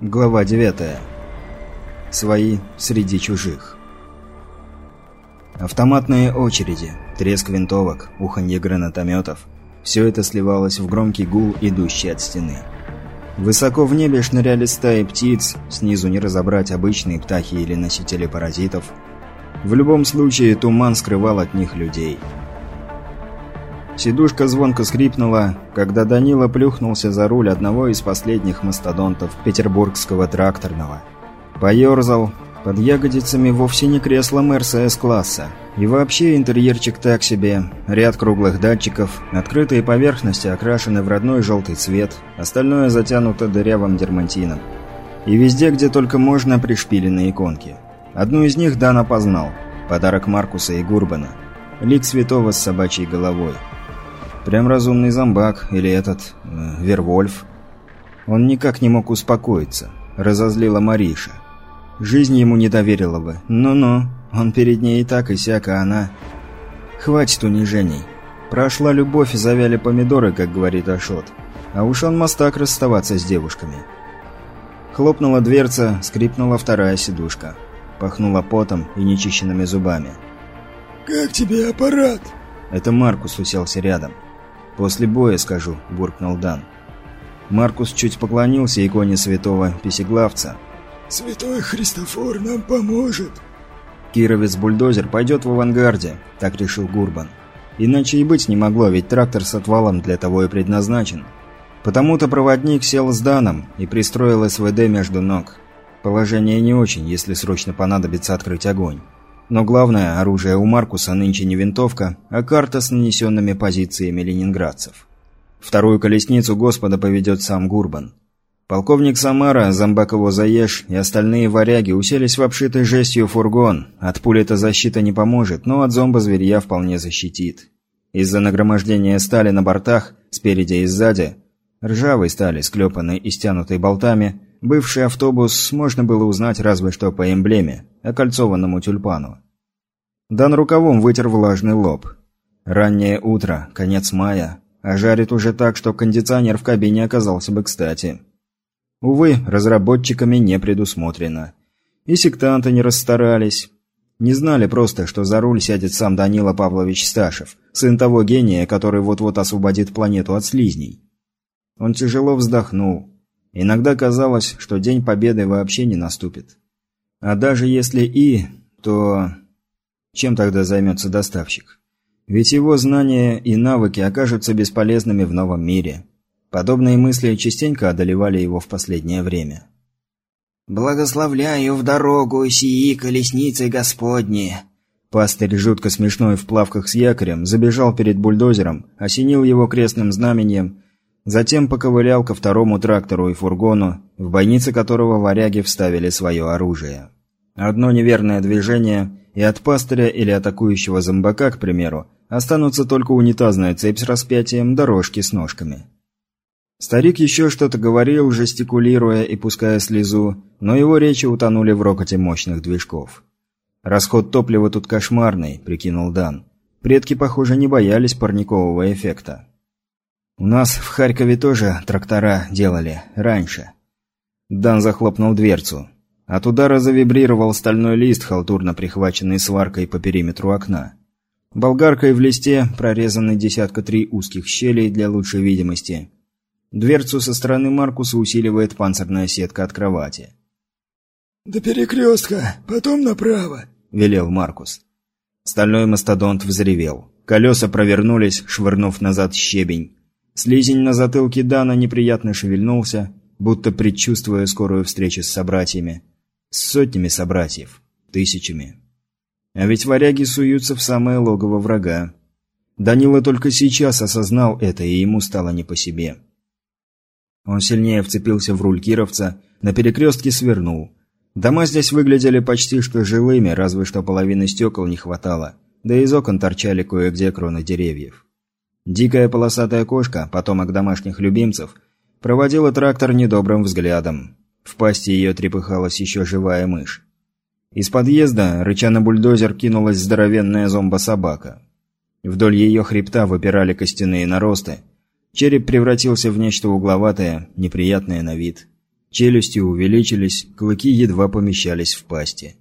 Глава 9. Свои среди чужих. Автоматные очереди, треск винтовок, уханье гранатометов – все это сливалось в громкий гул, идущий от стены. Высоко в небе шныряли стаи птиц, снизу не разобрать обычные птахи или носители паразитов. В любом случае, туман скрывал от них людей – Сидушка звонко скрипнула, когда Данила плюхнулся за руль одного из последних мастодонтов петербургского тракторного. Поерзал, под ягодицами вовсе не кресло Мерса И вообще интерьерчик так себе. Ряд круглых датчиков, открытые поверхности окрашены в родной желтый цвет, остальное затянуто дырявым дермантином. И везде, где только можно, пришпилены иконки. Одну из них Дан опознал. Подарок Маркуса и Гурбана. Лик святого с собачьей головой. Прям разумный зомбак, или этот... Э, Вервольф. Он никак не мог успокоиться. Разозлила Мариша. Жизнь ему не доверила бы. Ну-ну, он перед ней и так, и сяк, а она... Хватит унижений. Прошла любовь и завяли помидоры, как говорит Ашот. А уж он мастак расставаться с девушками. Хлопнула дверца, скрипнула вторая сидушка. Пахнула потом и нечищенными зубами. «Как тебе аппарат?» Это Маркус уселся рядом. «После боя скажу», – буркнул Дан. Маркус чуть поклонился иконе святого Песеглавца. «Святой Христофор нам поможет». «Кировец-бульдозер пойдет в авангарде», – так решил Гурбан. Иначе и быть не могло, ведь трактор с отвалом для того и предназначен. Потому-то проводник сел с Даном и пристроил СВД между ног. Положение не очень, если срочно понадобится открыть огонь. Но главное оружие у Маркуса нынче не винтовка, а карта с нанесенными позициями ленинградцев. Вторую колесницу Господа поведет сам Гурбан. Полковник Самара, зомбак его Заеш и остальные варяги уселись в обшитый жестью фургон. От пули эта защита не поможет, но от зомба-зверья вполне защитит. Из-за нагромождения стали на бортах, спереди и сзади, ржавой стали, склепанной и стянутой болтами, бывший автобус можно было узнать разве что по эмблеме, окольцованному тюльпану. Дан рукавом вытер влажный лоб. Раннее утро, конец мая, а жарит уже так, что кондиционер в кабине оказался бы кстати. Увы, разработчиками не предусмотрено. И сектанты не расстарались. Не знали просто, что за руль сядет сам Данила Павлович Сташев, сын того гения, который вот-вот освободит планету от слизней. Он тяжело вздохнул. Иногда казалось, что День Победы вообще не наступит. А даже если и, то... Чем тогда займется доставщик? Ведь его знания и навыки окажутся бесполезными в новом мире. Подобные мысли частенько одолевали его в последнее время. «Благословляю в дорогу сии колесницы Господни!» Пастырь, жутко смешной в плавках с якорем, забежал перед бульдозером, осенил его крестным знаменем Затем поковылял ко второму трактору и фургону, в бойнице которого варяги вставили свое оружие. Одно неверное движение, и от пастыря или атакующего зомбака, к примеру, останутся только унитазная цепь с распятием, дорожки с ножками. Старик еще что-то говорил, жестикулируя и пуская слезу, но его речи утонули в рокоте мощных движков. «Расход топлива тут кошмарный», — прикинул Дан. Предки, похоже, не боялись парникового эффекта. У нас в Харькове тоже трактора делали, раньше. Дан захлопнул дверцу. От удара завибрировал стальной лист, халтурно прихваченный сваркой по периметру окна. Болгаркой в листе прорезаны десятка три узких щелей для лучшей видимости. Дверцу со стороны Маркуса усиливает панцирная сетка от кровати. «До перекрестка, потом направо», — велел Маркус. Стальной мастодонт взревел. Колеса провернулись, швырнув назад щебень. Слизень на затылке Дана неприятно шевельнулся, будто предчувствуя скорую встречу с собратьями. С сотнями собратьев. Тысячами. А ведь варяги суются в самое логово врага. Данила только сейчас осознал это, и ему стало не по себе. Он сильнее вцепился в руль кировца, на перекрестке свернул. Дома здесь выглядели почти что жилыми, разве что половины стекол не хватало, да из окон торчали кое-где кроны деревьев. Дикая полосатая кошка, потомок домашних любимцев, проводила трактор недобрым взглядом. В пасти ее трепыхалась еще живая мышь. Из подъезда, рыча на бульдозер, кинулась здоровенная зомбо-собака. Вдоль ее хребта выпирали костяные наросты. Череп превратился в нечто угловатое, неприятное на вид. Челюсти увеличились, клыки едва помещались в пасти.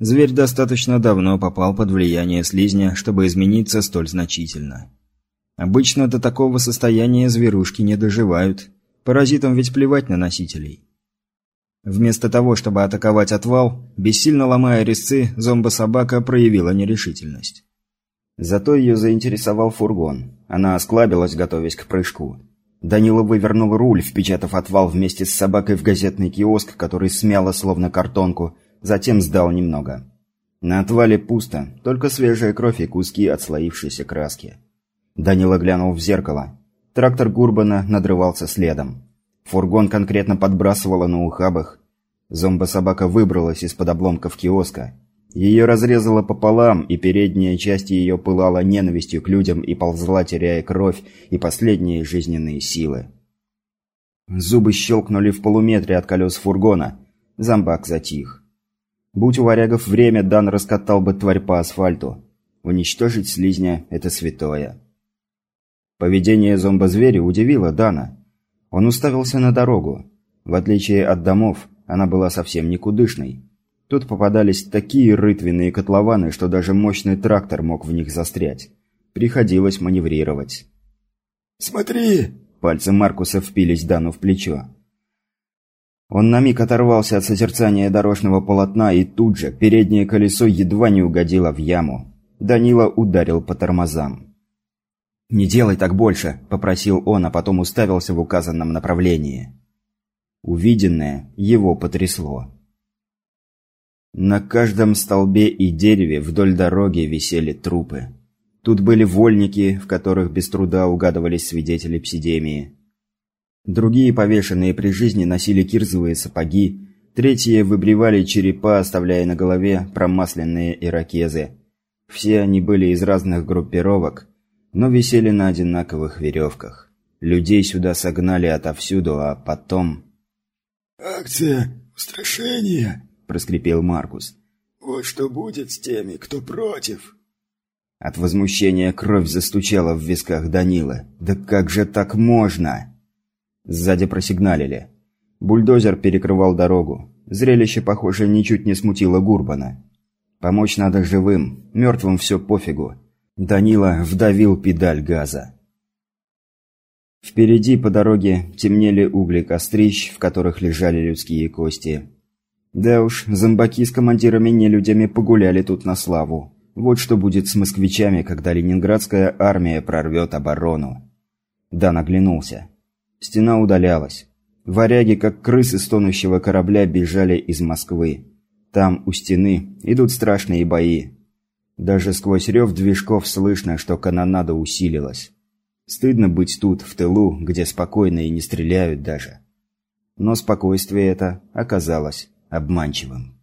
Зверь достаточно давно попал под влияние слизня, чтобы измениться столь значительно. Обычно до такого состояния зверушки не доживают. Паразитам ведь плевать на носителей. Вместо того, чтобы атаковать отвал, бессильно ломая резцы, зомбо-собака проявила нерешительность. Зато ее заинтересовал фургон. Она осклабилась, готовясь к прыжку. Данила вывернул руль, впечатав отвал вместе с собакой в газетный киоск, который смяло словно картонку, затем сдал немного. На отвале пусто, только свежая кровь и куски отслоившейся краски. Данила глянул в зеркало. Трактор Гурбана надрывался следом. Фургон конкретно подбрасывало на ухабах. Зомбо-собака выбралась из-под обломков киоска. Ее разрезало пополам, и передняя часть ее пылала ненавистью к людям и ползла, теряя кровь и последние жизненные силы. Зубы щелкнули в полуметре от колес фургона. Зомбак затих. Будь у варягов время, Дан раскатал бы тварь по асфальту. Уничтожить слизня – это святое. Поведение зомбозверя удивило Дана. Он уставился на дорогу. В отличие от домов, она была совсем никудышной. Тут попадались такие рытвенные котлованы, что даже мощный трактор мог в них застрять. Приходилось маневрировать. «Смотри!» Пальцы Маркуса впились Дану в плечо. Он на миг оторвался от созерцания дорожного полотна, и тут же переднее колесо едва не угодило в яму. Данила ударил по тормозам. «Не делай так больше», – попросил он, а потом уставился в указанном направлении. Увиденное его потрясло. На каждом столбе и дереве вдоль дороги висели трупы. Тут были вольники, в которых без труда угадывались свидетели псидемии. Другие повешенные при жизни носили кирзовые сапоги, третьи выбривали черепа, оставляя на голове промасленные ирокезы. Все они были из разных группировок, но висели на одинаковых веревках. Людей сюда согнали отовсюду, а потом... «Акция устрашения!» – проскрипел Маркус. «Вот что будет с теми, кто против!» От возмущения кровь застучала в висках Данила. «Да как же так можно?» Сзади просигналили. Бульдозер перекрывал дорогу. Зрелище, похоже, ничуть не смутило Гурбана. Помочь надо живым, мертвым все пофигу. Данила вдавил педаль газа. Впереди по дороге темнели угли кострищ, в которых лежали людские кости. Да уж, зомбаки с командирами-нелюдями погуляли тут на славу. Вот что будет с москвичами, когда ленинградская армия прорвет оборону. Да, наглянулся. Стена удалялась. Варяги, как крысы с тонущего корабля, бежали из Москвы. Там, у стены, идут страшные бои. Даже сквозь рев движков слышно, что канонада усилилась. Стыдно быть тут, в тылу, где спокойно и не стреляют даже. Но спокойствие это оказалось обманчивым.